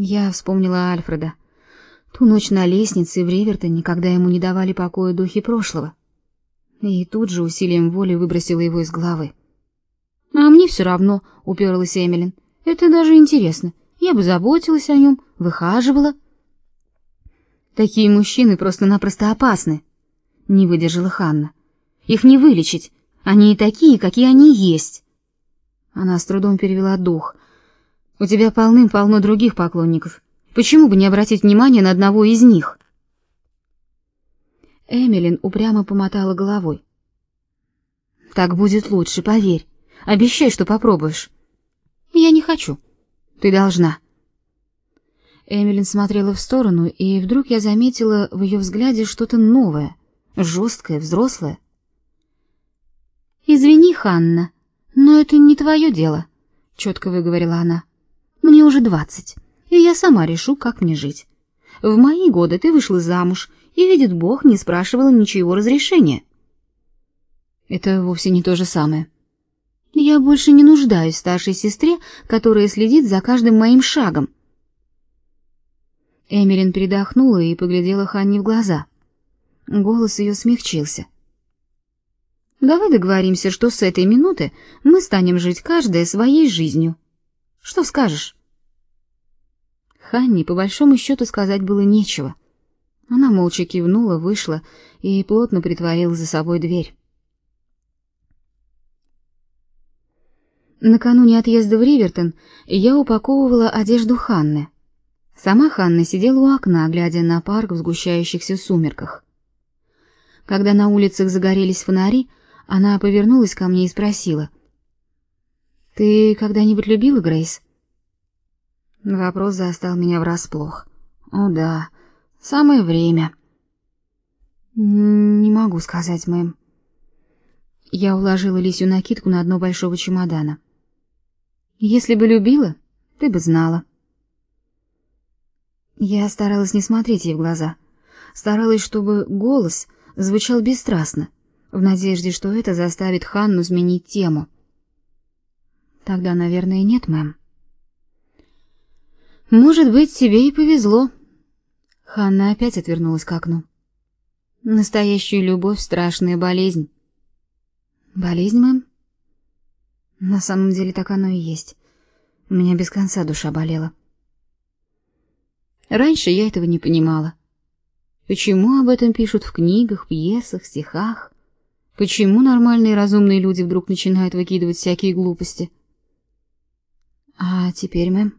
Я вспомнила Альфреда. Ту ночь на лестнице в Ривертоне, когда ему не давали покоя духи прошлого. И тут же усилием воли выбросила его из головы. А мне все равно, уперлась Эмилин. Это даже интересно. Я бы заботилась о нем, выхаживала. Такие мужчины просто-напросто опасны, не выдержала Ханна. Их не вылечить. Они и такие, какие они есть. Она с трудом перевела дух. У тебя полным-полно других поклонников. Почему бы не обратить внимание на одного из них? Эмилин упрямо помотала головой. Так будет лучше, поверь. Обещай, что попробуешь. Я не хочу. Ты должна. Эмилин смотрела в сторону, и вдруг я заметила в ее взгляде что-то новое, жесткое, взрослое. Извини, Ханна, но это не твое дело, четко выговорила она. Мне уже двадцать, и я сама решу, как мне жить. В мои годы ты вышла замуж, и видит Бог, не спрашивала ничего разрешения. Это вовсе не то же самое. Я больше не нуждаюсь старшей сестре, которая следит за каждым моим шагом. Эмилин передохнула и поглядела Ханне в глаза. Голос ее смягчился. Давай договоримся, что с этой минуты мы станем жить каждая своей жизнью. Что скажешь? Ханне по большому счету сказать было нечего. Она молча кивнула, вышла и плотно притворила за собой дверь. Накануне отъезда в Ривертон я упаковывала одежду Ханны. Сама Ханна сидела у окна, глядя на парк в сгущающихся сумерках. Когда на улицах загорелись фонари, она повернулась ко мне и спросила: "Ты когда-нибудь любила Грейс?" Вопрос застал меня врасплох. "О да, самое время." "Не могу сказать, мэм." Я уложила Лисю накидку на дно большого чемодана. "Если бы любила, ты бы знала." Я старалась не смотреть ей в глаза, старалась, чтобы голос звучал бесстрастно в надежде, что это заставит Ханну сменить тему. Тогда, наверное, нет, мэм. Может быть, тебе и повезло. Ханна опять отвернулась к окну. Настоящая любовь страшная болезнь. Болезнь, мэм? На самом деле так оно и есть. У меня без конца душа болела. Раньше я этого не понимала. Почему об этом пишут в книгах, пьесах, стихах? Почему нормальные разумные люди вдруг начинают выкидывать всякие глупости? А теперь, мэм?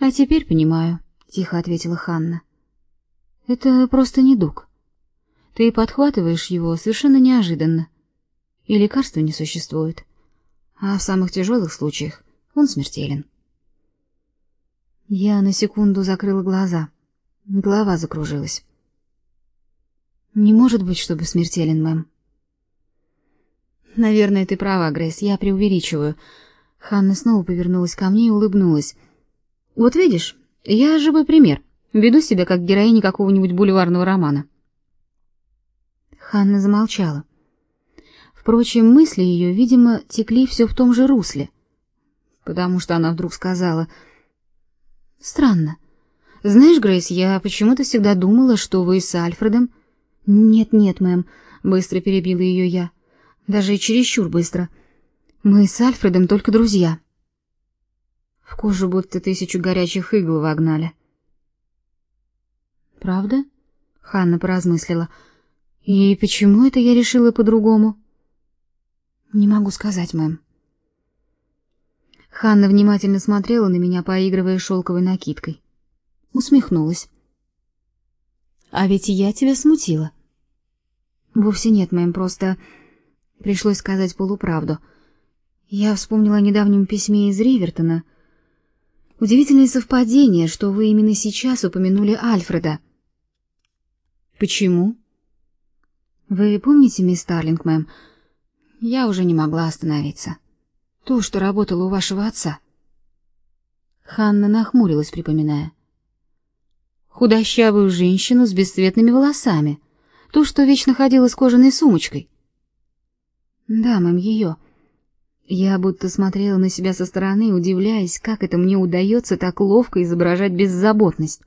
А теперь понимаю, тихо ответила Ханна. Это просто недуг. Ты подхватываешь его совершенно неожиданно. И лекарства не существует. А в самых тяжелых случаях он смертелен. Я на секунду закрыла глаза. Голова закружилась. Не может быть, чтобы смертелен, мэм. Наверное, ты права, Грейс, я преувеличиваю. Ханна снова повернулась ко мне и улыбнулась. Вот видишь, я живой пример. Веду себя как героиня какого-нибудь бульварного романа. Ханна замолчала. Впрочем, мысли ее, видимо, текли все в том же русле, потому что она вдруг сказала: "Странно. Знаешь, Грейс, я почему-то всегда думала, что вы с Альфредом Нет, нет, мэм, быстро перебила ее я даже чересчур быстро. Мы с Альфредом только друзья. В кожу будто тысячу горячих игл вогнали. Правда? Ханна поразмыслила. И почему это я решила по-другому? Не могу сказать, мэм. Ханна внимательно смотрела на меня, поигрывая шелковой накидкой. Усмехнулась. А ведь я тебя смутила. Вовсе нет, мэм, просто Пришлось сказать полуправду. Я вспомнила о недавнем письме из Ривертона. Удивительное совпадение, что вы именно сейчас упомянули Альфреда. Почему? Вы помните, мисс Старлинг, мэм? Я уже не могла остановиться. То, что работало у вашего отца. Ханна нахмурилась, припоминая. Худощавую женщину с бесцветными волосами, ту, что вечно ходила с кожаной сумочкой. Да, мэм, ее. Я будто смотрела на себя со стороны, удивляясь, как это мне удается так ловко изображать беззаботность.